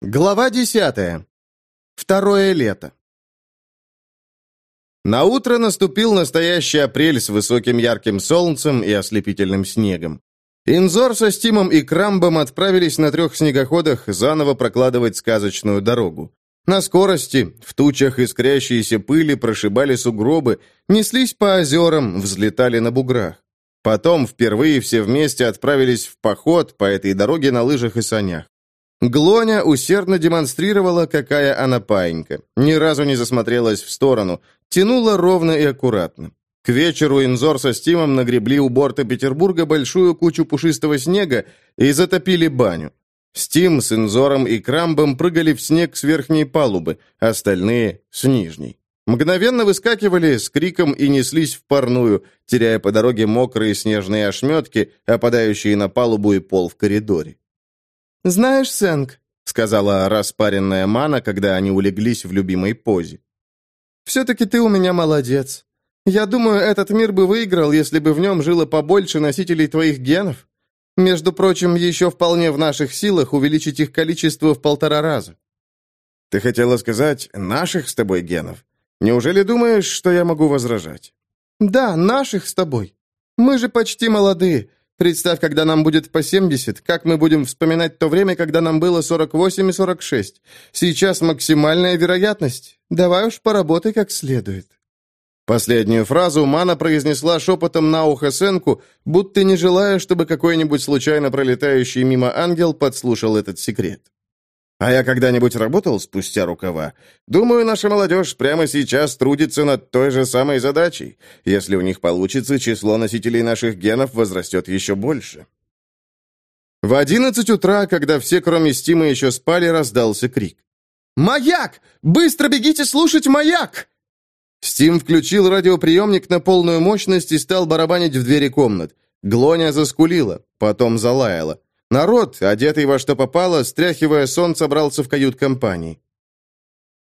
Глава десятая. Второе лето. На утро наступил настоящий апрель с высоким ярким солнцем и ослепительным снегом. Инзор со Стимом и Крамбом отправились на трех снегоходах заново прокладывать сказочную дорогу. На скорости, в тучах искрящиеся пыли прошибали сугробы, неслись по озерам, взлетали на буграх. Потом впервые все вместе отправились в поход по этой дороге на лыжах и санях. Глоня усердно демонстрировала, какая она паинька. Ни разу не засмотрелась в сторону. Тянула ровно и аккуратно. К вечеру Инзор со Стимом нагребли у борта Петербурга большую кучу пушистого снега и затопили баню. Стим с Инзором и Крамбом прыгали в снег с верхней палубы, остальные — с нижней. Мгновенно выскакивали с криком и неслись в парную, теряя по дороге мокрые снежные ошметки, опадающие на палубу и пол в коридоре. «Знаешь, Сэнк», — сказала распаренная Мана, когда они улеглись в любимой позе. «все-таки ты у меня молодец. Я думаю, этот мир бы выиграл, если бы в нем жило побольше носителей твоих генов. Между прочим, еще вполне в наших силах увеличить их количество в полтора раза». «Ты хотела сказать наших с тобой генов? Неужели думаешь, что я могу возражать?» «Да, наших с тобой. Мы же почти молодые. Представь, когда нам будет по 70, как мы будем вспоминать то время, когда нам было 48 и 46. Сейчас максимальная вероятность. Давай уж поработай как следует». Последнюю фразу Мана произнесла шепотом на ухо Сенку, будто не желая, чтобы какой-нибудь случайно пролетающий мимо ангел подслушал этот секрет. А я когда-нибудь работал спустя рукава? Думаю, наша молодежь прямо сейчас трудится над той же самой задачей. Если у них получится, число носителей наших генов возрастет еще больше. В одиннадцать утра, когда все, кроме Стима, еще спали, раздался крик. «Маяк! Быстро бегите слушать маяк!» Стим включил радиоприемник на полную мощность и стал барабанить в двери комнат. Глоня заскулила, потом залаяла. Народ, одетый во что попало, стряхивая сон, собрался в кают-компании.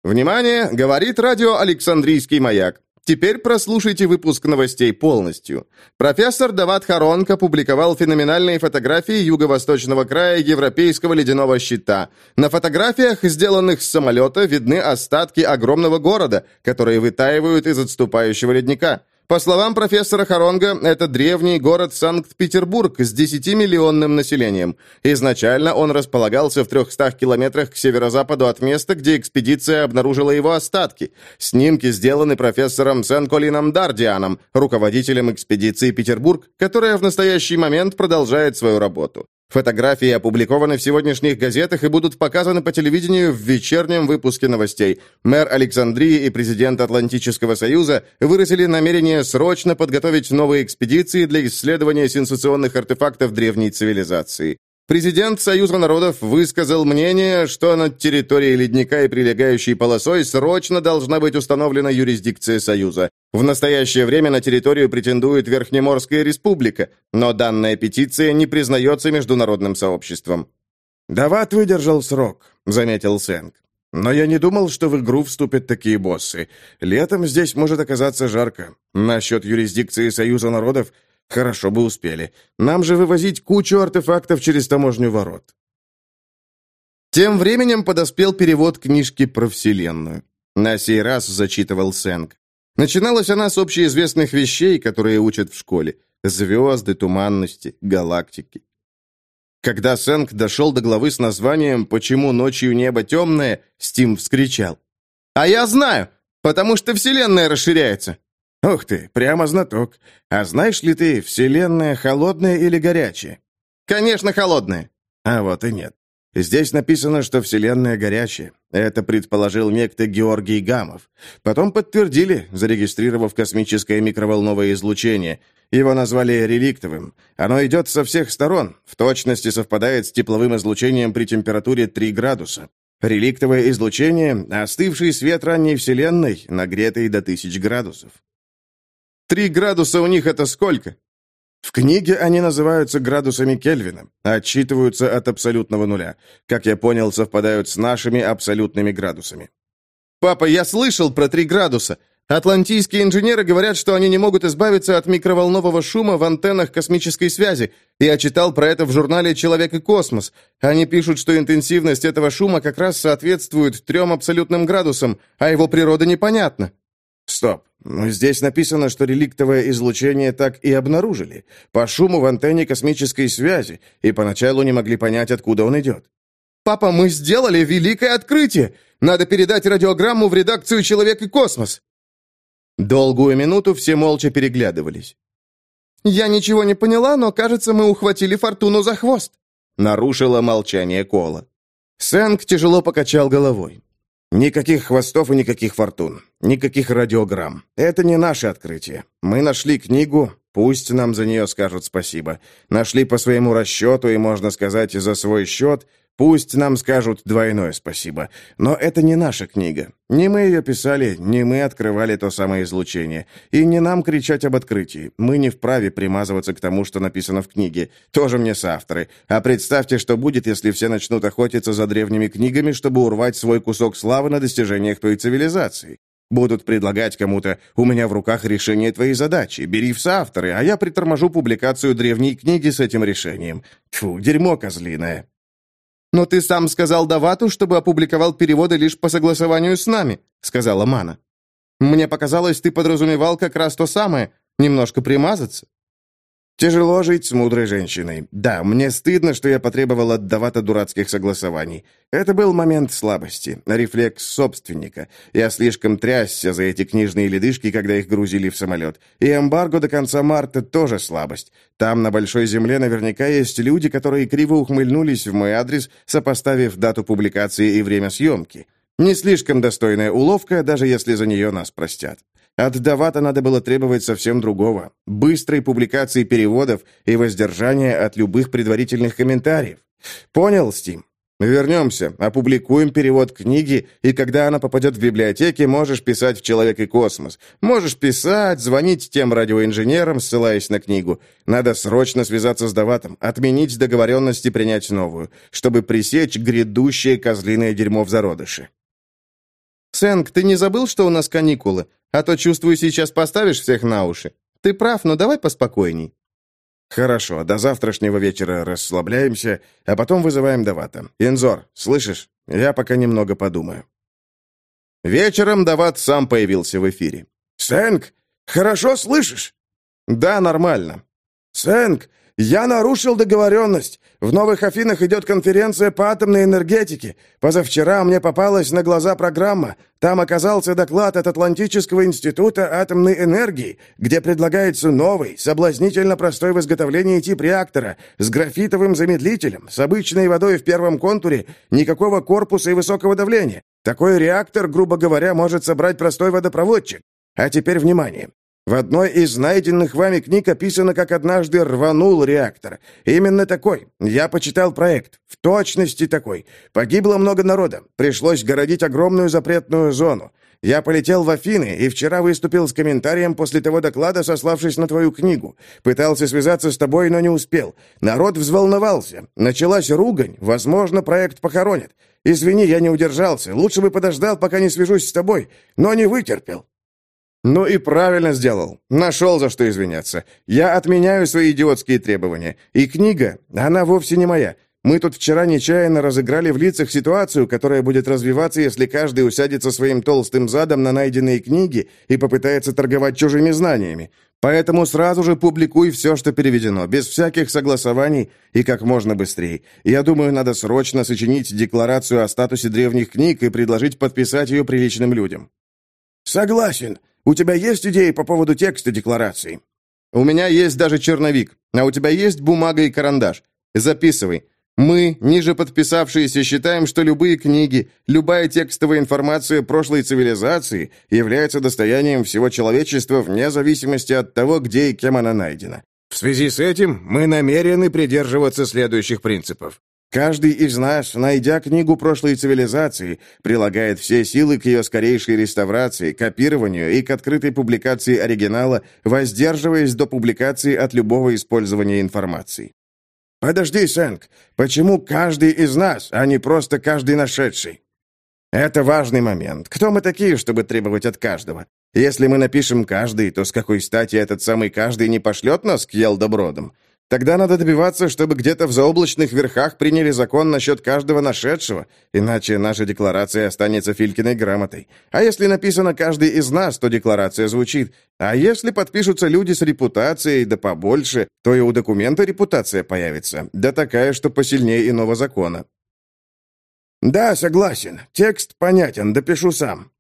«Внимание!» — говорит радио «Александрийский маяк». Теперь прослушайте выпуск новостей полностью. Профессор Дават Харонг опубликовал феноменальные фотографии юго-восточного края европейского ледяного щита. На фотографиях, сделанных с самолета, видны остатки огромного города, которые вытаивают из отступающего ледника. По словам профессора Харонга, это древний город Санкт-Петербург с 10-миллионным населением. Изначально он располагался в 300 километрах к северо-западу от места, где экспедиция обнаружила его остатки. Снимки сделаны профессором Сен-Колином Дардианом, руководителем экспедиции Петербург, которая в настоящий момент продолжает свою работу. Фотографии опубликованы в сегодняшних газетах и будут показаны по телевидению в вечернем выпуске новостей. Мэр Александрии и президент Атлантического Союза выразили намерение срочно подготовить новые экспедиции для исследования сенсационных артефактов древней цивилизации. Президент Союза народов высказал мнение, что над территорией ледника и прилегающей полосой срочно должна быть установлена юрисдикция Союза. В настоящее время на территорию претендует Верхнеморская республика, но данная петиция не признается международным сообществом. «Дават выдержал срок», — заметил Сэнк. «Но я не думал, что в игру вступят такие боссы. Летом здесь может оказаться жарко. Насчет юрисдикции Союза народов Хорошо бы успели. Нам же вывозить кучу артефактов через таможню ворот. Тем временем подоспел перевод книжки про Вселенную. На сей раз зачитывал Сэнк. Начиналась она с общеизвестных вещей, которые учат в школе. Звезды, туманности, галактики. Когда Сэнк дошел до главы с названием «Почему ночью небо темное», Стим вскричал. «А я знаю, потому что Вселенная расширяется!» «Ух ты, прямо знаток. А знаешь ли ты, Вселенная холодная или горячая?» «Конечно, холодная». А вот и нет. Здесь написано, что Вселенная горячая. Это предположил некто Георгий Гамов. Потом подтвердили, зарегистрировав космическое микроволновое излучение. Его назвали реликтовым. Оно идет со всех сторон, в точности совпадает с тепловым излучением при температуре 3 градуса. Реликтовое излучение – остывший свет ранней Вселенной, нагретый до тысяч градусов. Три градуса у них это сколько? В книге они называются градусами Кельвина, отчитываются от абсолютного нуля. Как я понял, совпадают с нашими абсолютными градусами. Папа, я слышал про три градуса. Атлантийские инженеры говорят, что они не могут избавиться от микроволнового шума в антеннах космической связи. Я читал про это в журнале «Человек и космос». Они пишут, что интенсивность этого шума как раз соответствует трем абсолютным градусам, а его природа непонятна. Стоп. Здесь написано, что реликтовое излучение так и обнаружили. По шуму в антенне космической связи, и поначалу не могли понять, откуда он идет. «Папа, мы сделали великое открытие! Надо передать радиограмму в редакцию «Человек и космос». Долгую минуту все молча переглядывались. «Я ничего не поняла, но, кажется, мы ухватили Фортуну за хвост», — нарушила молчание Кола. Сэнк тяжело покачал головой. «Никаких хвостов и никаких фортун. Никаких радиограмм. Это не наше открытие. Мы нашли книгу, пусть нам за нее скажут спасибо. Нашли по своему расчету и, можно сказать, за свой счет, Пусть нам скажут двойное спасибо, но это не наша книга. Не мы ее писали, не мы открывали то самое излучение. И не нам кричать об открытии. Мы не вправе примазываться к тому, что написано в книге. Тоже мне соавторы. А представьте, что будет, если все начнут охотиться за древними книгами, чтобы урвать свой кусок славы на достижениях той цивилизации. Будут предлагать кому-то «У меня в руках решение твоей задачи, бери в соавторы, а я приторможу публикацию древней книги с этим решением». Фу, дерьмо козлиное. «Но ты сам сказал Давату, чтобы опубликовал переводы лишь по согласованию с нами», — сказала Мана. «Мне показалось, ты подразумевал как раз то самое, немножко примазаться». Тяжело жить с мудрой женщиной. Да, мне стыдно, что я потребовал от Давата дурацких согласований. Это был момент слабости, рефлекс собственника. Я слишком трясся за эти книжные ледышки, когда их грузили в самолет. И эмбарго до конца марта тоже слабость. Там, на Большой Земле, наверняка есть люди, которые криво ухмыльнулись в мой адрес, сопоставив дату публикации и время съемки. Не слишком достойная уловка, даже если за нее нас простят. От Давата надо было требовать совсем другого. Быстрой публикации переводов и воздержания от любых предварительных комментариев. Понял, Стим? Вернемся, опубликуем перевод книги, и когда она попадет в библиотеки, можешь писать в «Человек и космос». Можешь писать, звонить тем радиоинженерам, ссылаясь на книгу. Надо срочно связаться с Даватом, отменить договоренность и принять новую, чтобы пресечь грядущее козлиное дерьмо в зародыше. «Сэнк, ты не забыл, что у нас каникулы? А то, чувствую, сейчас поставишь всех на уши. Ты прав, но давай поспокойней». «Хорошо, до завтрашнего вечера расслабляемся, а потом вызываем Давата. Инзор, слышишь? Я пока немного подумаю». Вечером Дават сам появился в эфире. «Сэнк, хорошо слышишь?» «Да, нормально». «Сэнк, я нарушил договоренность. В Новых Афинах идет конференция по атомной энергетике. Позавчера мне попалась на глаза программа. Там оказался доклад от Атлантического института атомной энергии, где предлагается новый, соблазнительно простой в изготовлении тип реактора с графитовым замедлителем, с обычной водой в первом контуре, никакого корпуса и высокого давления. Такой реактор, грубо говоря, может собрать простой водопроводчик. А теперь внимание. В одной из найденных вами книг описано, как однажды рванул реактор. Именно такой. Я почитал проект. В точности такой. Погибло много народа. Пришлось городить огромную запретную зону. Я полетел в Афины и вчера выступил с комментарием после того доклада, сославшись на твою книгу. Пытался связаться с тобой, но не успел. Народ взволновался. Началась ругань. Возможно, проект похоронят. Извини, я не удержался. Лучше бы подождал, пока не свяжусь с тобой, но не вытерпел. «Ну и правильно сделал. Нашел, за что извиняться. Я отменяю свои идиотские требования. И книга, она вовсе не моя. Мы тут вчера нечаянно разыграли в лицах ситуацию, которая будет развиваться, если каждый усядется своим толстым задом на найденные книги и попытается торговать чужими знаниями. Поэтому сразу же публикуй все, что переведено, без всяких согласований и как можно быстрее. Я думаю, надо срочно сочинить декларацию о статусе древних книг и предложить подписать ее приличным людям». «Согласен. У тебя есть идеи по поводу текста декларации?» «У меня есть даже черновик. А у тебя есть бумага и карандаш? Записывай. Мы, ниже подписавшиеся, считаем, что любые книги, любая текстовая информация прошлой цивилизации является достоянием всего человечества вне зависимости от того, где и кем она найдена. В связи с этим мы намерены придерживаться следующих принципов. Каждый из нас, найдя книгу прошлой цивилизации, прилагает все силы к ее скорейшей реставрации, копированию и к открытой публикации оригинала, воздерживаясь до публикации от любого использования информации. «Подожди, Сэнк, почему каждый из нас, а не просто каждый нашедший?» Это важный момент. Кто мы такие, чтобы требовать от каждого? Если мы напишем каждый, то с какой стати этот самый каждый не пошлет нас к Елдобродам? Тогда надо добиваться, чтобы где-то в заоблачных верхах приняли закон насчет каждого нашедшего, иначе наша декларация останется Филькиной грамотой. А если написано «каждый из нас», то декларация звучит. А если подпишутся люди с репутацией, да побольше, то и у документа репутация появится, да такая, что посильнее иного закона. Да, согласен. Текст понятен, допишу сам.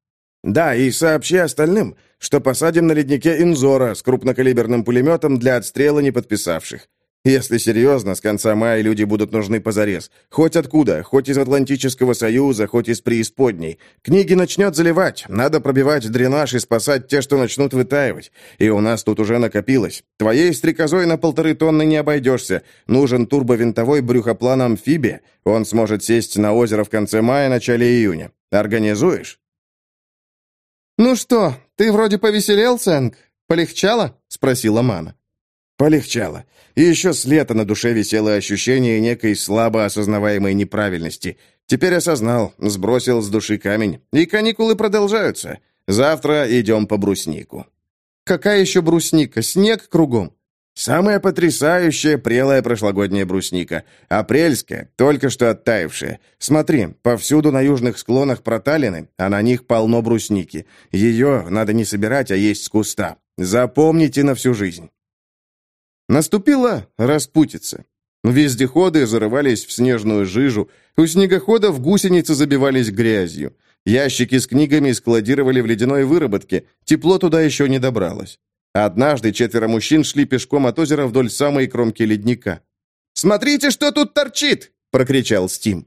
Да, и сообщи остальным, что посадим на леднике Инзора с крупнокалиберным пулеметом для отстрела не подписавших. Если серьезно, с конца мая люди будут нужны позарез. Хоть откуда, хоть из Атлантического Союза, хоть из преисподней. Книги начнет заливать, надо пробивать дренаж и спасать те, что начнут вытаивать. И у нас тут уже накопилось. Твоей стрекозой на полторы тонны не обойдешься. Нужен турбовинтовой брюхоплан амфибия. Он сможет сесть на озеро в конце мая, начале июня. Организуешь? «Ну что, ты вроде повеселел, Сэнк? Полегчало?» — спросила мама. Полегчало. И еще с лета на душе висело ощущение некой слабо осознаваемой неправильности. Теперь осознал, сбросил с души камень. И каникулы продолжаются. Завтра идем по бруснику. Какая еще брусника? Снег кругом. Самая потрясающая прелая прошлогодняя брусника. Апрельская, только что оттаившая. Смотри, повсюду на южных склонах проталины, а на них полно брусники. Ее надо не собирать, а есть с куста. Запомните на всю жизнь. Наступила распутица. Вездеходы зарывались в снежную жижу, у снегоходов гусеницы забивались грязью. Ящики с книгами складировали в ледяной выработке, тепло туда еще не добралось. Однажды четверо мужчин шли пешком от озера вдоль самой кромки ледника. «Смотрите, что тут торчит!» — прокричал Стим.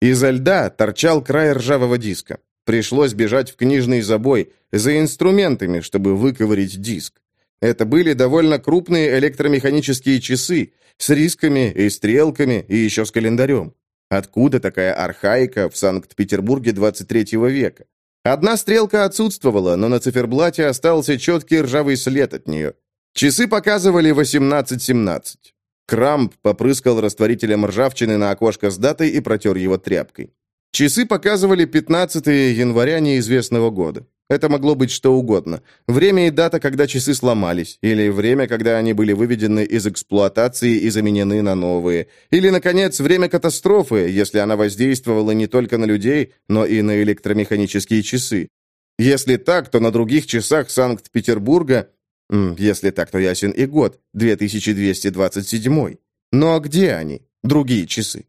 Изо льда торчал край ржавого диска. Пришлось бежать в книжный забой за инструментами, чтобы выковырить диск. Это были довольно крупные электромеханические часы с рисками и стрелками и еще с календарем. Откуда такая архаика в Санкт-Петербурге 23 века? Одна стрелка отсутствовала, но на циферблате остался четкий ржавый след от нее. Часы показывали 18.17. Крамп попрыскал растворителем ржавчины на окошко с датой и протер его тряпкой. Часы показывали 15 января неизвестного года. Это могло быть что угодно. Время и дата, когда часы сломались, или время, когда они были выведены из эксплуатации и заменены на новые, или, наконец, время катастрофы, если она воздействовала не только на людей, но и на электромеханические часы. Если так, то на других часах Санкт-Петербурга, если так, то ясен и год, 2227. Но где они, другие часы?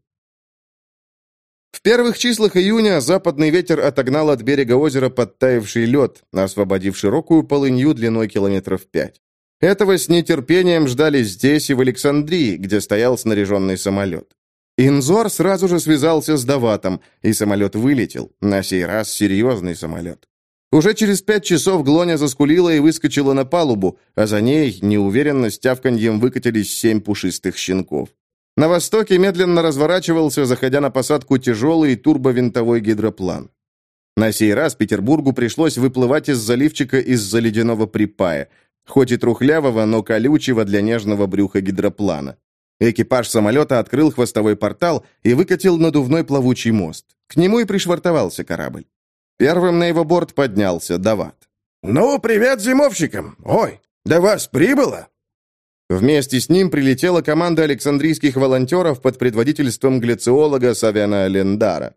В первых числах июня западный ветер отогнал от берега озера подтаявший лед, освободив широкую полынью длиной километров пять. Этого с нетерпением ждали здесь и в Александрии, где стоял снаряженный самолет. Инзор сразу же связался с Даватом, и самолет вылетел, на сей раз серьезный самолет. Уже через пять часов Глоня заскулила и выскочила на палубу, а за ней, неуверенно, с тявканьем выкатились семь пушистых щенков. На востоке медленно разворачивался, заходя на посадку тяжелый турбовинтовой гидроплан. На сей раз Петербургу пришлось выплывать из заливчика из-за ледяного припая, хоть и трухлявого, но колючего для нежного брюха гидроплана. Экипаж самолета открыл хвостовой портал и выкатил надувной плавучий мост. К нему и пришвартовался корабль. Первым на его борт поднялся Дават. «Ну, привет зимовщикам! Ой, до вас прибыло!» Вместе с ним прилетела команда александрийских волонтеров под предводительством глициолога Савяна Лендара.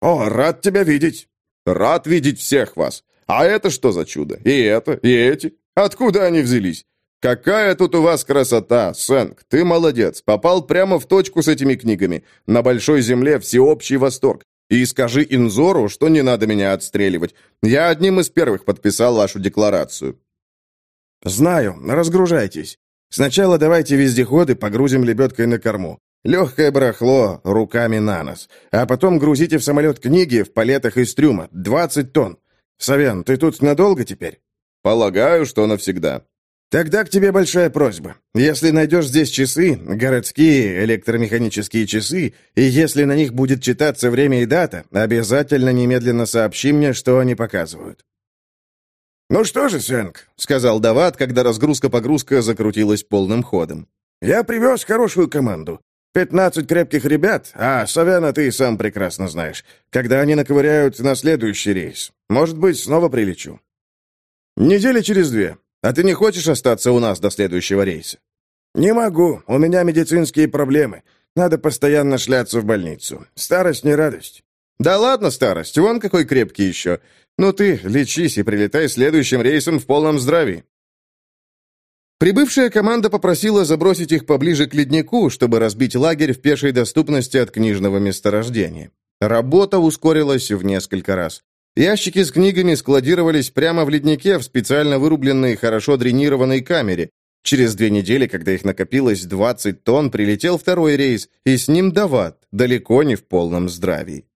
«О, рад тебя видеть!» «Рад видеть всех вас! А это что за чудо? И это, и эти? Откуда они взялись? Какая тут у вас красота, Сэнк! Ты молодец! Попал прямо в точку с этими книгами. На Большой Земле всеобщий восторг. И скажи Инзору, что не надо меня отстреливать. Я одним из первых подписал вашу декларацию». «Знаю. Разгружайтесь. Сначала давайте вездеходы погрузим лебедкой на корму. Легкое барахло, руками на нос. А потом грузите в самолет книги в палетах из трюма. 20 тонн. Савен, ты тут надолго теперь? Полагаю, что навсегда. Тогда к тебе большая просьба. Если найдешь здесь часы, городские электромеханические часы, и если на них будет читаться время и дата, обязательно немедленно сообщи мне, что они показывают. «Ну что же, Сэнк», — сказал Дават, когда разгрузка-погрузка закрутилась полным ходом. «Я привез хорошую команду. Пятнадцать крепких ребят, а Савена ты сам прекрасно знаешь. Когда они наковыряют на следующий рейс, может быть, снова прилечу». «Недели через две. А ты не хочешь остаться у нас до следующего рейса?» «Не могу. У меня медицинские проблемы. Надо постоянно шляться в больницу. Старость не радость». «Да ладно, старость. Вон какой крепкий еще. Ну ты лечись и прилетай следующим рейсом в полном здравии». Прибывшая команда попросила забросить их поближе к леднику, чтобы разбить лагерь в пешей доступности от книжного месторождения. Работа ускорилась в несколько раз. Ящики с книгами складировались прямо в леднике в специально вырубленной, хорошо дренированной камере. Через две недели, когда их накопилось 20 тонн, прилетел второй рейс, и с ним Дават, далеко не в полном здравии.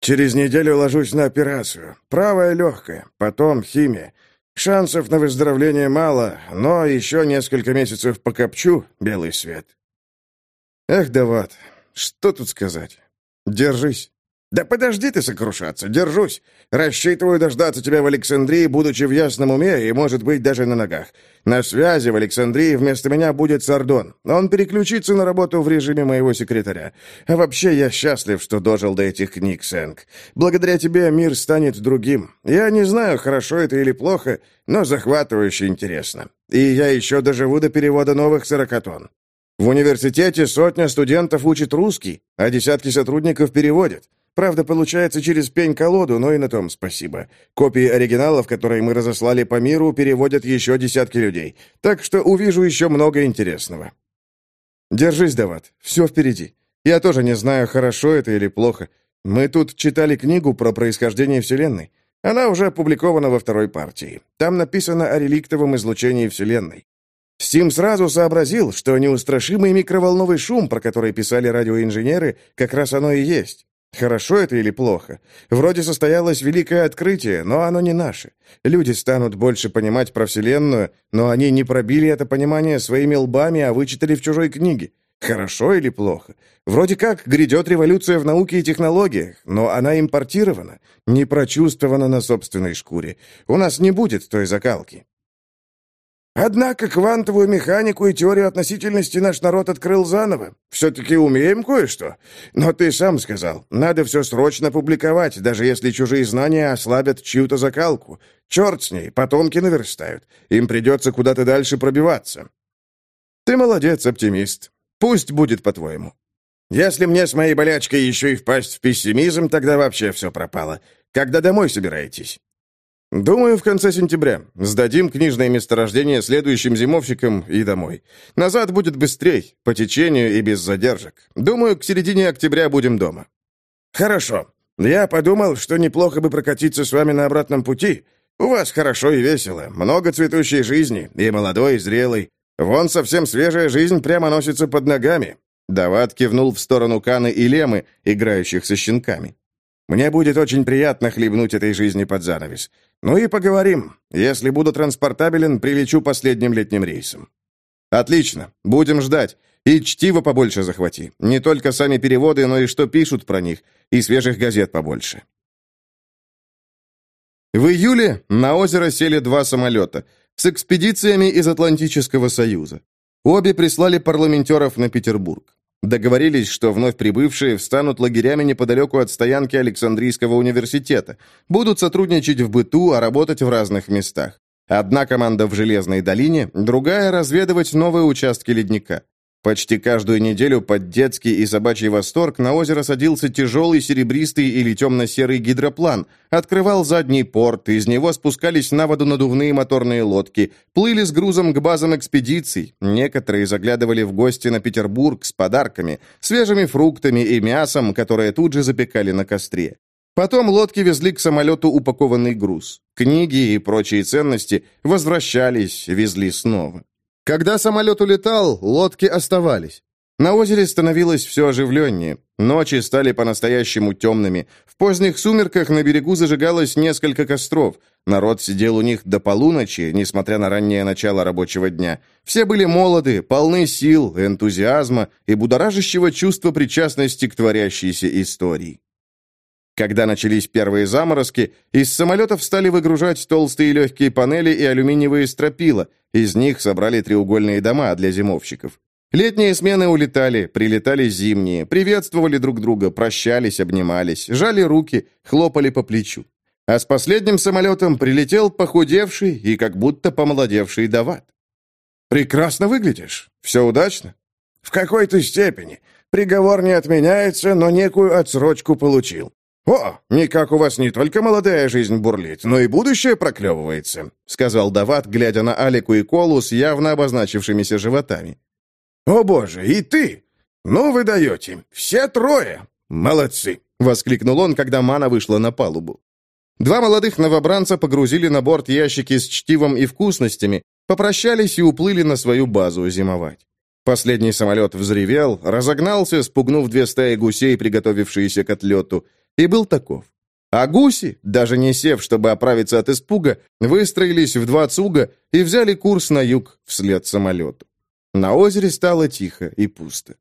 «Через неделю ложусь на операцию. Правая легкая, потом химия. Шансов на выздоровление мало, но еще несколько месяцев покопчу белый свет. Эх, Дават, что тут сказать? Держись. «Да подожди ты сокрушаться, держусь. Рассчитываю дождаться тебя в Александрии, будучи в ясном уме и, может быть, даже на ногах. На связи в Александрии вместо меня будет Сардон. Он переключится на работу в режиме моего секретаря. А вообще я счастлив, что дожил до этих книг, Сэнк. Благодаря тебе мир станет другим. Я не знаю, хорошо это или плохо, но захватывающе интересно. И я еще доживу до перевода новых сорокатон. В университете сотня студентов учат русский, а десятки сотрудников переводят. Правда, получается через пень-колоду, но и на том спасибо. Копии оригиналов, которые мы разослали по миру, переводят еще десятки людей. Так что увижу еще много интересного. Держись, Дават, все впереди. Я тоже не знаю, хорошо это или плохо. Мы тут читали книгу про происхождение Вселенной. Она уже опубликована во второй партии. Там написано о реликтовом излучении Вселенной. Стим сразу сообразил, что неустрашимый микроволновый шум, про который писали радиоинженеры, как раз оно и есть. Хорошо это или плохо? Вроде состоялось великое открытие, но оно не наше. Люди станут больше понимать про Вселенную, но они не пробили это понимание своими лбами, а вычитали в чужой книге. Хорошо или плохо? Вроде как грядет революция в науке и технологиях, но она импортирована, не прочувствована на собственной шкуре. У нас не будет той закалки. Однако квантовую механику и теорию относительности наш народ открыл заново. Все-таки умеем кое-что. Но ты сам сказал, надо все срочно публиковать, даже если чужие знания ослабят чью-то закалку. Черт с ней, потомки наверстают. Им придется куда-то дальше пробиваться. Ты молодец, оптимист. Пусть будет по-твоему. Если мне с моей болячкой еще и впасть в пессимизм, тогда вообще все пропало. Когда домой собираетесь? «Думаю, в конце сентября. Сдадим книжное месторождение следующим зимовщикам и домой. Назад будет быстрей, по течению и без задержек. Думаю, к середине октября будем дома». «Хорошо. Я подумал, что неплохо бы прокатиться с вами на обратном пути. У вас хорошо и весело, много цветущей жизни, и молодой, и зрелый. Вон совсем свежая жизнь прямо носится под ногами». Дават кивнул в сторону Каны и Лемы, играющих со щенками. «Мне будет очень приятно хлебнуть этой жизни под занавес. Ну и поговорим. Если буду транспортабелен, прилечу последним летним рейсом». «Отлично. Будем ждать. И чтиво побольше захвати. Не только сами переводы, но и что пишут про них. И свежих газет побольше». В июле на озеро сели два самолета с экспедициями из Атлантического Союза. Обе прислали парламентеров на Петербург. Договорились, что вновь прибывшие встанут лагерями неподалеку от стоянки Александрийского университета, будут сотрудничать в быту, а работать в разных местах. Одна команда в Железной долине, другая – разведывать новые участки ледника. Почти каждую неделю под детский и собачий восторг на озеро садился тяжелый серебристый или темно-серый гидроплан, открывал задний порт, из него спускались на воду надувные моторные лодки, плыли с грузом к базам экспедиций, некоторые заглядывали в гости на Петербург с подарками, свежими фруктами и мясом, которые тут же запекали на костре. Потом лодки везли к самолету упакованный груз. Книги и прочие ценности возвращались, везли снова. Когда самолет улетал, лодки оставались. На озере становилось все оживленнее. Ночи стали по-настоящему темными. В поздних сумерках на берегу зажигалось несколько костров. Народ сидел у них до полуночи, несмотря на раннее начало рабочего дня. Все были молоды, полны сил, энтузиазма и будоражащего чувства причастности к творящейся истории. Когда начались первые заморозки, из самолетов стали выгружать толстые легкие панели и алюминиевые стропила. Из них собрали треугольные дома для зимовщиков. Летние смены улетали, прилетали зимние, приветствовали друг друга, прощались, обнимались, жали руки, хлопали по плечу. А с последним самолетом прилетел похудевший и как будто помолодевший Дават. «Прекрасно выглядишь. Все удачно?» «В какой-то степени. Приговор не отменяется, но некую отсрочку получил. «О, никак у вас не только молодая жизнь бурлит, но и будущее проклевывается», сказал Дават, глядя на Алику и Колу с явно обозначившимися животами. «О боже, и ты! Ну вы даете! Все трое! Молодцы!» воскликнул он, когда Мана вышла на палубу. Два молодых новобранца погрузили на борт ящики с чтивом и вкусностями, попрощались и уплыли на свою базу зимовать. Последний самолет взревел, разогнался, спугнув две стаи гусей, приготовившиеся к отлету, и был таков. А гуси, даже не сев, чтобы оправиться от испуга, выстроились в два цуга и взяли курс на юг вслед самолету. На озере стало тихо и пусто.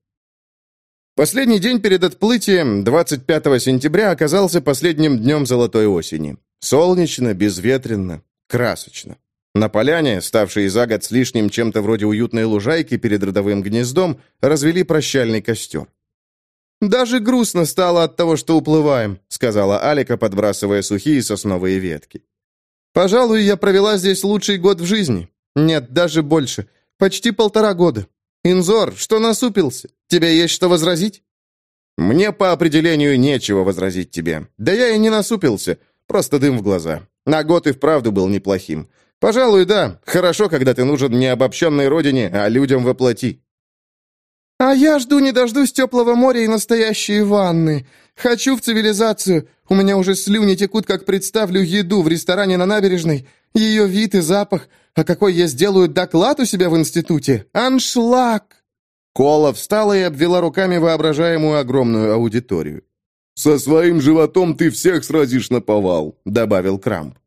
Последний день перед отплытием, 25 сентября, оказался последним днем золотой осени. Солнечно, безветренно, красочно. На поляне, ставшей за год с лишним чем-то вроде уютной лужайки перед родовым гнездом, развели прощальный костер. «Даже грустно стало от того, что уплываем», — сказала Алика, подбрасывая сухие сосновые ветки. «Пожалуй, я провела здесь лучший год в жизни. Нет, даже больше. Почти полтора года. Инзор, что насупился? Тебе есть что возразить?» «Мне по определению нечего возразить тебе. Да я и не насупился. Просто дым в глаза. На год и вправду был неплохим. Пожалуй, да. Хорошо, когда ты нужен не обобщенной родине, а людям воплоти. «А я жду не дождусь теплого моря и настоящие ванны. Хочу в цивилизацию. У меня уже слюни текут, как представлю еду в ресторане на набережной. Ее вид и запах. А какой я сделаю доклад у себя в институте? Аншлаг!» Кола встала и обвела руками воображаемую огромную аудиторию. «Со своим животом ты всех сразишь на повал», — добавил Крамп.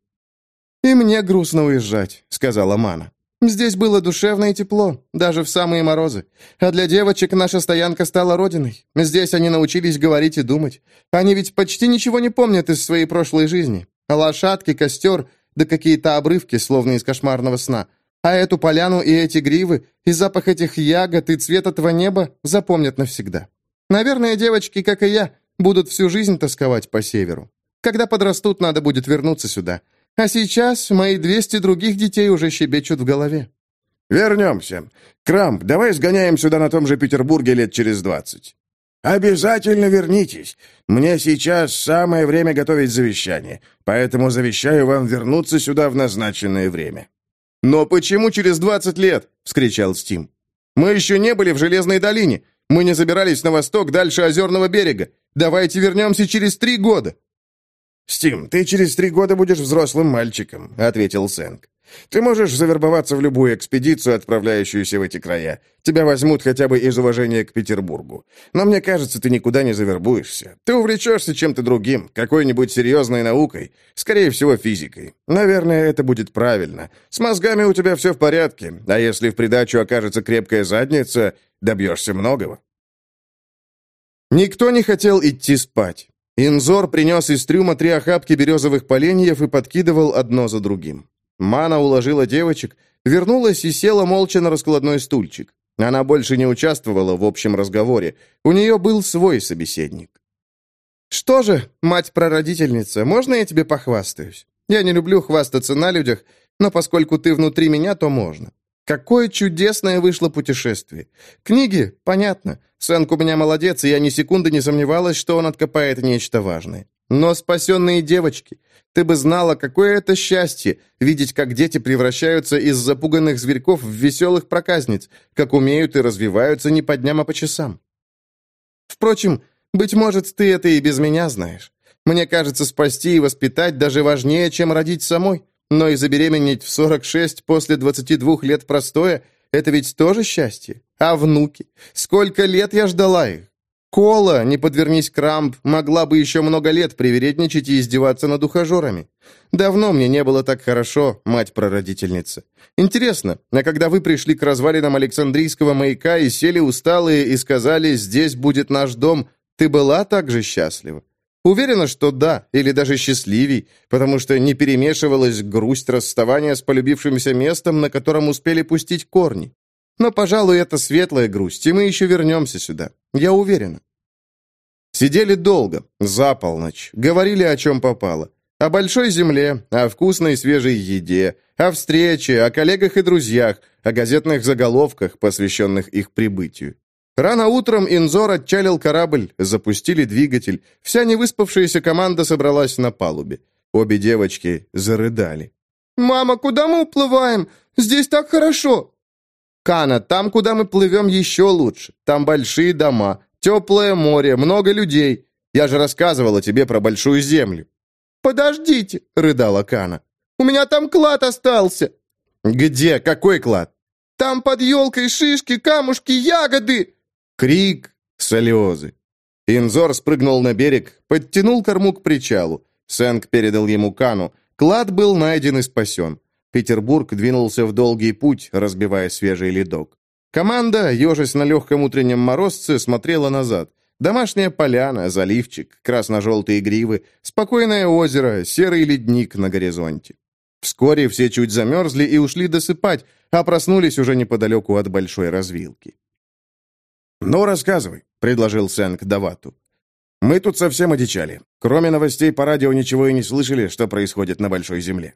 «И мне грустно уезжать», — сказала Мана. Здесь было душевно и тепло, даже в самые морозы. А для девочек наша стоянка стала родиной. Здесь они научились говорить и думать. Они ведь почти ничего не помнят из своей прошлой жизни. Лошадки, костер, да какие-то обрывки, словно из кошмарного сна. А эту поляну и эти гривы, и запах этих ягод, и цвет этого неба запомнят навсегда. Наверное, девочки, как и я, будут всю жизнь тосковать по северу. Когда подрастут, надо будет вернуться сюда. А сейчас мои двести других детей уже щебечут в голове. Вернемся. Крамп, давай сгоняем сюда на том же Петербурге лет через двадцать. Обязательно вернитесь. Мне сейчас самое время готовить завещание, поэтому завещаю вам вернуться сюда в назначенное время. Но почему через двадцать лет? вскричал Стим. Мы еще не были в Железной долине. Мы не забирались на восток дальше озерного берега. Давайте вернемся через три года. «Стим, ты через три года будешь взрослым мальчиком», — ответил Сэнк. «Ты можешь завербоваться в любую экспедицию, отправляющуюся в эти края. Тебя возьмут хотя бы из уважения к Петербургу. Но мне кажется, ты никуда не завербуешься. Ты увлечешься чем-то другим, какой-нибудь серьезной наукой, скорее всего, физикой. Наверное, это будет правильно. С мозгами у тебя все в порядке, а если в придачу окажется крепкая задница, добьешься многого». Никто не хотел идти спать. Инзор принес из трюма три охапки березовых поленьев и подкидывал одно за другим. Мана уложила девочек, вернулась и села молча на раскладной стульчик. Она больше не участвовала в общем разговоре. У нее был свой собеседник. «Что же, мать-прародительница, можно я тебе похвастаюсь? Я не люблю хвастаться на людях, но поскольку ты внутри меня, то можно. Какое чудесное вышло путешествие. Книги, понятно. Сэнк у меня молодец, и я ни секунды не сомневалась, что он откопает нечто важное. Но спасенные девочки, ты бы знала, какое это счастье, видеть, как дети превращаются из запуганных зверьков в веселых проказниц, как умеют и развиваются не по дням, а по часам. Впрочем, быть может, ты это и без меня знаешь. Мне кажется, спасти и воспитать даже важнее, чем родить самой. Но и забеременеть в 46 после 22 лет простоя – это ведь тоже счастье. А внуки? Сколько лет я ждала их? Кола, не подвернись крамп, могла бы еще много лет привередничать и издеваться над ухажерами. Давно мне не было так хорошо, мать-прародительница. Интересно, а когда вы пришли к развалинам Александрийского маяка и сели усталые и сказали «здесь будет наш дом», ты была так же счастлива? Уверена, что да, или даже счастливей, потому что не перемешивалась грусть расставания с полюбившимся местом, на котором успели пустить корни. Но, пожалуй, это светлая грусть, и мы еще вернемся сюда. Я уверена. Сидели долго, за полночь, говорили, о чем попало. О большой земле, о вкусной свежей еде, о встрече, о коллегах и друзьях, о газетных заголовках, посвященных их прибытию. Рано утром Инзор отчалил корабль, запустили двигатель. Вся невыспавшаяся команда собралась на палубе. Обе девочки зарыдали. «Мама, куда мы уплываем? Здесь так хорошо!» «Кана, там, куда мы плывем, еще лучше. Там большие дома, теплое море, много людей. Я же рассказывала тебе про большую землю». «Подождите!» — рыдала Кана. «У меня там клад остался!» «Где? Какой клад?» «Там под елкой шишки, камушки, ягоды!» Крик, слезы. Инзор спрыгнул на берег, подтянул корму к причалу. Сэнк передал ему Кану. Клад был найден и спасен. Петербург двинулся в долгий путь, разбивая свежий ледок. Команда, ежась на легком утреннем морозце, смотрела назад. Домашняя поляна, заливчик, красно-желтые гривы, спокойное озеро, серый ледник на горизонте. Вскоре все чуть замерзли и ушли досыпать, а проснулись уже неподалеку от большой развилки. «Ну, рассказывай», — предложил Сэнк Давату. «Мы тут совсем одичали. Кроме новостей по радио ничего и не слышали, что происходит на Большой Земле».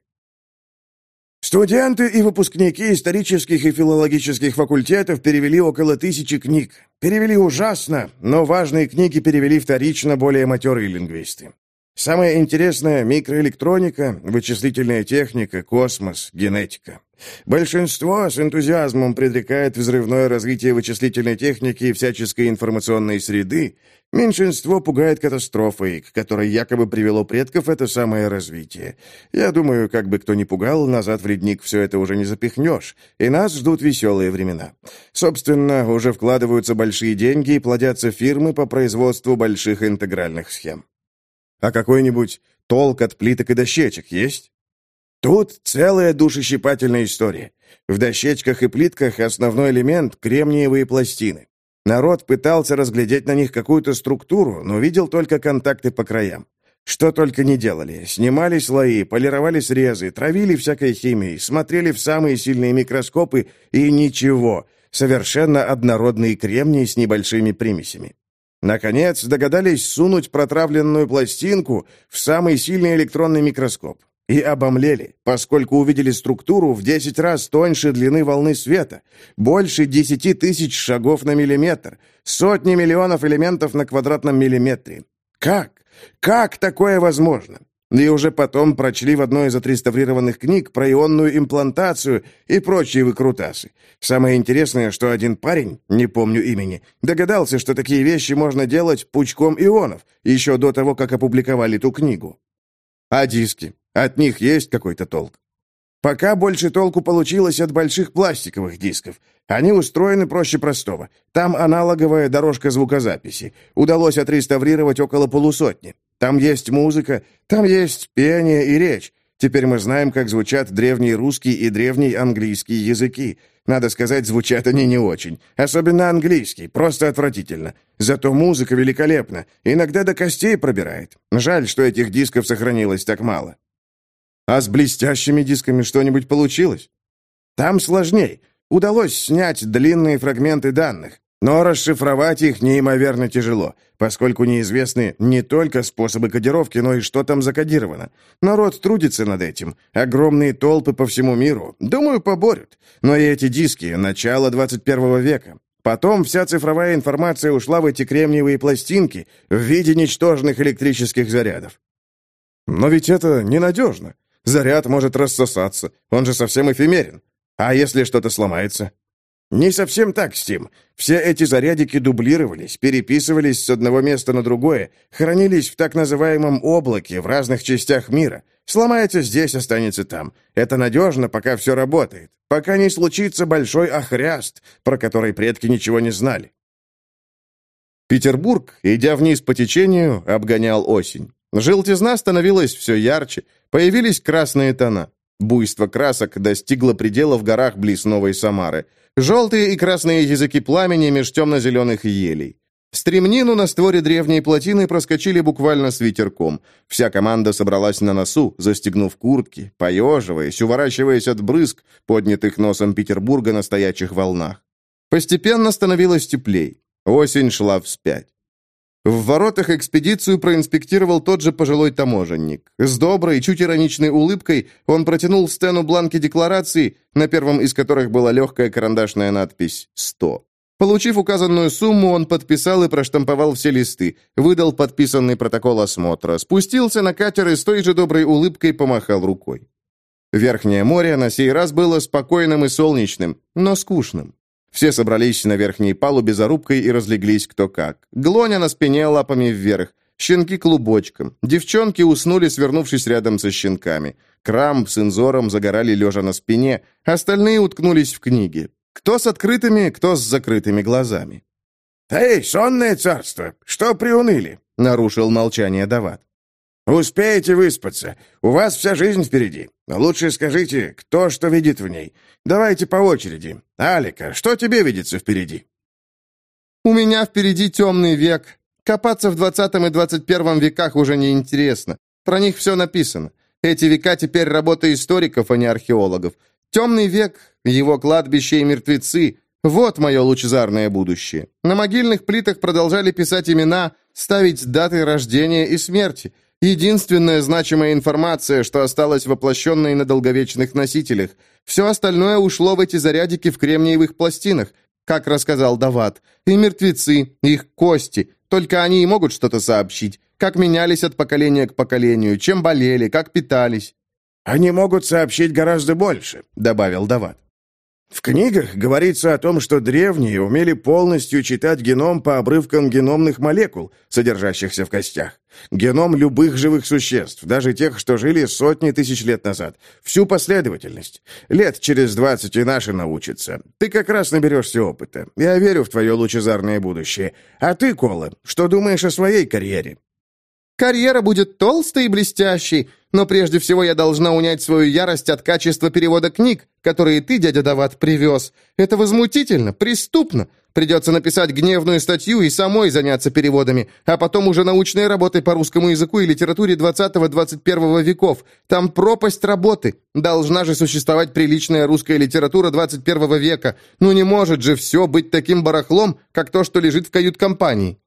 Студенты и выпускники исторических и филологических факультетов перевели около тысячи книг. Перевели ужасно, но важные книги перевели вторично более матерые лингвисты. Самое интересное — микроэлектроника, вычислительная техника, космос, генетика. Большинство с энтузиазмом предрекает взрывное развитие вычислительной техники и всяческой информационной среды, меньшинство пугает катастрофой, к которой якобы привело предков это самое развитие. Я думаю, как бы кто ни пугал, назад в ледник все это уже не запихнешь, и нас ждут веселые времена. Собственно, уже вкладываются большие деньги и плодятся фирмы по производству больших интегральных схем. А какой-нибудь толк от плиток и дощечек есть? Тут целая душещипательная история. В дощечках и плитках основной элемент — кремниевые пластины. Народ пытался разглядеть на них какую-то структуру, но видел только контакты по краям. Что только не делали. Снимали слои, полировали срезы, травили всякой химией, смотрели в самые сильные микроскопы и ничего. Совершенно однородный кремний с небольшими примесями. Наконец, догадались сунуть протравленную пластинку в самый сильный электронный микроскоп. И обомлели, поскольку увидели структуру в 10 раз тоньше длины волны света, больше 10 тысяч шагов на миллиметр, сотни миллионов элементов на квадратном миллиметре. Как? Как такое возможно? И уже потом прочли в одной из отреставрированных книг про ионную имплантацию и прочие выкрутасы. Самое интересное, что один парень, не помню имени, догадался, что такие вещи можно делать пучком ионов, еще до того, как опубликовали ту книгу. А диски? От них есть какой-то толк? Пока больше толку получилось от больших пластиковых дисков. Они устроены проще простого. Там аналоговая дорожка звукозаписи. Удалось отреставрировать около полусотни. Там есть музыка, там есть пение и речь. Теперь мы знаем, как звучат древний русский и древний английский языки. Надо сказать, звучат они не очень. Особенно английский, просто отвратительно. Зато музыка великолепна, иногда до костей пробирает. Жаль, что этих дисков сохранилось так мало. А с блестящими дисками что-нибудь получилось? Там сложней. Удалось снять длинные фрагменты данных. Но расшифровать их неимоверно тяжело, поскольку неизвестны не только способы кодировки, но и что там закодировано. Народ трудится над этим. Огромные толпы по всему миру. Думаю, поборют. Но и эти диски — начало 21 века. Потом вся цифровая информация ушла в эти кремниевые пластинки в виде ничтожных электрических зарядов. Но ведь это ненадежно. Заряд может рассосаться, он же совсем эфемерен. А если что-то сломается? Не совсем так, Стим. Все эти зарядики дублировались, переписывались с одного места на другое, хранились в так называемом облаке в разных частях мира. Сломается здесь, останется там. Это надежно, пока все работает. Пока не случится большой охряст, про который предки ничего не знали. Петербург, идя вниз по течению, обгонял осень. Желтизна становилась все ярче, появились красные тона. Буйство красок достигло предела в горах близ Новой Самары. Желтые и красные языки пламени меж темно-зеленых елей. Стремнину на створе древней плотины проскочили буквально с ветерком. Вся команда собралась на носу, застегнув куртки, поеживаясь, уворачиваясь от брызг, поднятых носом Петербурга на стоячих волнах. Постепенно становилось теплей. Осень шла вспять. В воротах экспедицию проинспектировал тот же пожилой таможенник. С доброй, чуть ироничной улыбкой он протянул Стэну бланки декларации, на первом из которых была легкая карандашная надпись «100». Получив указанную сумму, он подписал и проштамповал все листы, выдал подписанный протокол осмотра, спустился на катер и с той же доброй улыбкой помахал рукой. Верхнее море на сей раз было спокойным и солнечным, но скучным. Все собрались на верхней палубе за рубкой и разлеглись кто как. Глоня на спине лапами вверх, щенки клубочком. Девчонки уснули, свернувшись рядом со щенками. Крамп с инзором загорали лежа на спине, остальные уткнулись в книги. Кто с открытыми, кто с закрытыми глазами. «Эй, сонное царство, что приуныли?» — нарушил молчание Дават. «Успеете выспаться. У вас вся жизнь впереди. Лучше скажите, кто что видит в ней. Давайте по очереди. Алика, что тебе видится впереди?» «У меня впереди темный век. Копаться в двадцатом и двадцать первом веках уже не интересно. Про них все написано. Эти века теперь работа историков, а не археологов. Темный век, его кладбище и мертвецы — вот мое лучезарное будущее. На могильных плитах продолжали писать имена, ставить даты рождения и смерти — Единственная значимая информация, что осталась воплощенной на долговечных носителях. Все остальное ушло в эти зарядики в кремниевых пластинах, как рассказал Дават. И мертвецы, их кости. Только они и могут что-то сообщить. Как менялись от поколения к поколению, чем болели, как питались. «Они могут сообщить гораздо больше», — добавил Дават. В книгах говорится о том, что древние умели полностью читать геном по обрывкам геномных молекул, содержащихся в костях. Геном любых живых существ, даже тех, что жили сотни тысяч лет назад. Всю последовательность. Лет через двадцать и наши научатся. Ты как раз наберешься опыта. Я верю в твое лучезарное будущее. А ты, Кола, что думаешь о своей карьере? Карьера будет толстой и блестящей, но прежде всего я должна унять свою ярость от качества перевода книг, которые ты, дядя Дават, привез. Это возмутительно, преступно. Придется написать гневную статью и самой заняться переводами, а потом уже научной работой по русскому языку и литературе 20-21 веков. Там пропасть работы. Должна же существовать приличная русская литература 21 века. Ну не может же все быть таким барахлом, как то, что лежит в кают-компании.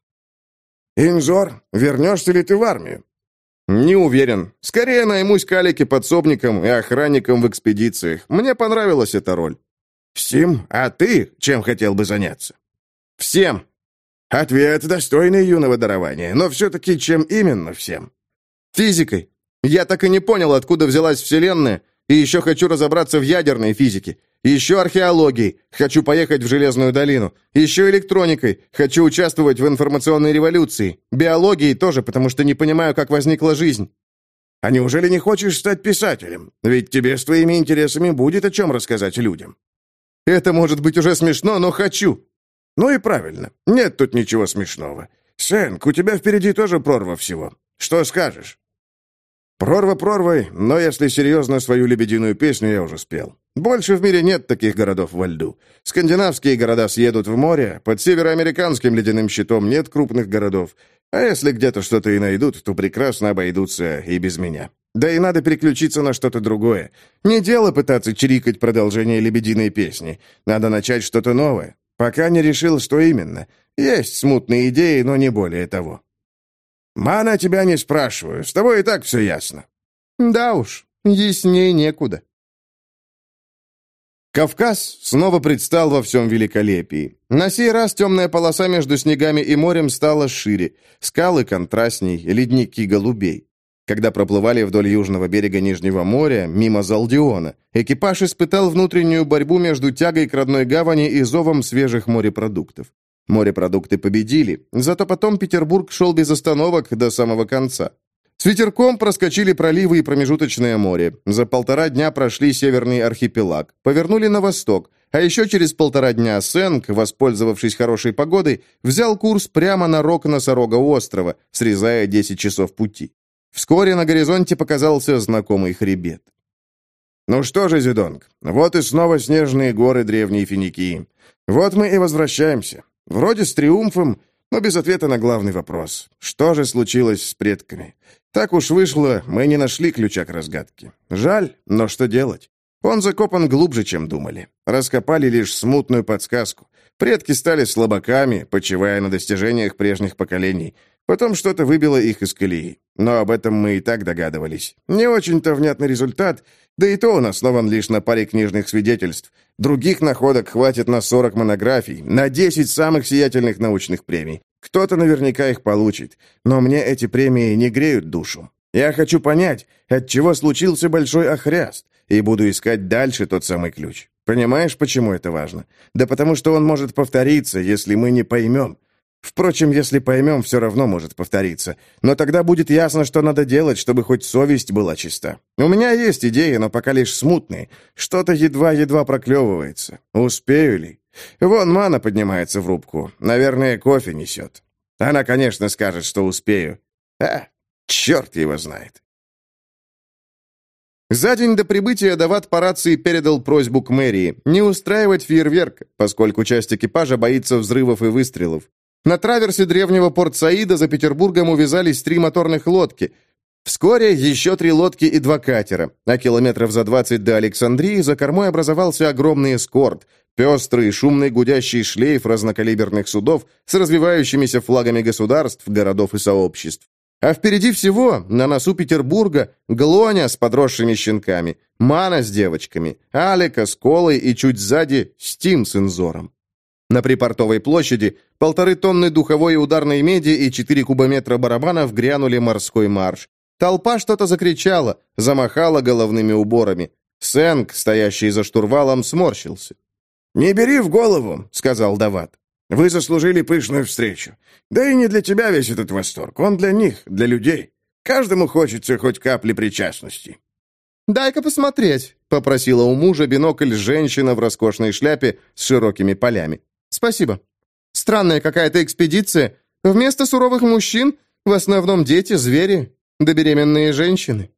«Инзор, вернешься ли ты в армию?» «Не уверен. Скорее наймусь калики подсобником и охранником в экспедициях. Мне понравилась эта роль». «Стим, а ты чем хотел бы заняться?» «Всем». «Ответ достойный юного дарования, но все-таки чем именно всем?» «Физикой. Я так и не понял, откуда взялась Вселенная, и еще хочу разобраться в ядерной физике. Еще археологией. Хочу поехать в Железную долину. Еще электроникой. Хочу участвовать в информационной революции. Биологией тоже, потому что не понимаю, как возникла жизнь. А неужели не хочешь стать писателем? Ведь тебе с твоими интересами будет о чем рассказать людям. Это может быть уже смешно, но хочу. Ну и правильно. Нет тут ничего смешного. Сэнк, у тебя впереди тоже прорва всего. Что скажешь? Прорва прорвой, но если серьезно, свою лебединую песню я уже спел. Больше в мире нет таких городов во льду. Скандинавские города съедут в море, под североамериканским ледяным щитом нет крупных городов. А если где-то что-то и найдут, то прекрасно обойдутся и без меня. Да и надо переключиться на что-то другое. Не дело пытаться чирикать продолжение лебединой песни. Надо начать что-то новое. Пока не решил, что именно. Есть смутные идеи, но не более того. «Мана, тебя не спрашиваю. С тобой и так все ясно». «Да уж, ясней некуда». Кавказ снова предстал во всем великолепии. На сей раз темная полоса между снегами и морем стала шире, скалы контрастней, ледники голубей. Когда проплывали вдоль южного берега Нижнего моря, мимо Залдиона, экипаж испытал внутреннюю борьбу между тягой к родной гавани и зовом свежих морепродуктов. Морепродукты победили, зато потом Петербург шел без остановок до самого конца. С ветерком проскочили проливы и промежуточное море. За полтора дня прошли северный архипелаг, повернули на восток, а еще через полтора дня Сенк, воспользовавшись хорошей погодой, взял курс прямо на рог носорога острова, срезая 10 часов пути. Вскоре на горизонте показался знакомый хребет. «Ну что же, Зидонг, вот и снова снежные горы древней Финикии. Вот мы и возвращаемся. Вроде с триумфом, но без ответа на главный вопрос. Что же случилось с предками? Так уж вышло, мы не нашли ключа к разгадке. Жаль, но что делать? Он закопан глубже, чем думали. Раскопали лишь смутную подсказку. Предки стали слабаками, почивая на достижениях прежних поколений. Потом что-то выбило их из колеи. Но об этом мы и так догадывались. Не очень-то внятный результат, да и то он основан лишь на паре книжных свидетельств. Других находок хватит на 40 монографий, на 10 самых сиятельных научных премий. Кто-то наверняка их получит, но мне эти премии не греют душу. Я хочу понять, от чего случился большой охряст, и буду искать дальше тот самый ключ. Понимаешь, почему это важно? Да потому что он может повториться, если мы не поймем. Впрочем, если поймем, все равно может повториться. Но тогда будет ясно, что надо делать, чтобы хоть совесть была чиста. У меня есть идеи, но пока лишь смутные. Что-то едва-едва проклевывается. Успею ли? Вон Мана поднимается в рубку. Наверное, кофе несет. Она, конечно, скажет, что успею. А, черт его знает. За день до прибытия Дават по рации передал просьбу к мэрии не устраивать фейерверк, поскольку часть экипажа боится взрывов и выстрелов. На траверсе древнего Порт-Саида за Петербургом увязались три моторных лодки. Вскоре еще три лодки и два катера, а километров за 20 до Александрии за кормой образовался огромный эскорт, пестрый, шумный гудящий шлейф разнокалиберных судов с развивающимися флагами государств, городов и сообществ. А впереди всего, на носу Петербурга, Глоня с подросшими щенками, Мана с девочками, Алика с Колой и чуть сзади Стим с Инзором. На припортовой площади полторы тонны духовой и ударной меди и четыре кубометра барабанов грянули морской марш. Толпа что-то закричала, замахала головными уборами. Сэнк, стоящий за штурвалом, сморщился. «Не бери в голову», — сказал Дават. «Вы заслужили пышную встречу. Да и не для тебя весь этот восторг. Он для них, для людей. Каждому хочется хоть капли причастности». «Дай-ка посмотреть», — попросила у мужа бинокль женщина в роскошной шляпе с широкими полями. «Спасибо. Странная какая-то экспедиция. Вместо суровых мужчин в основном дети, звери, да беременные женщины».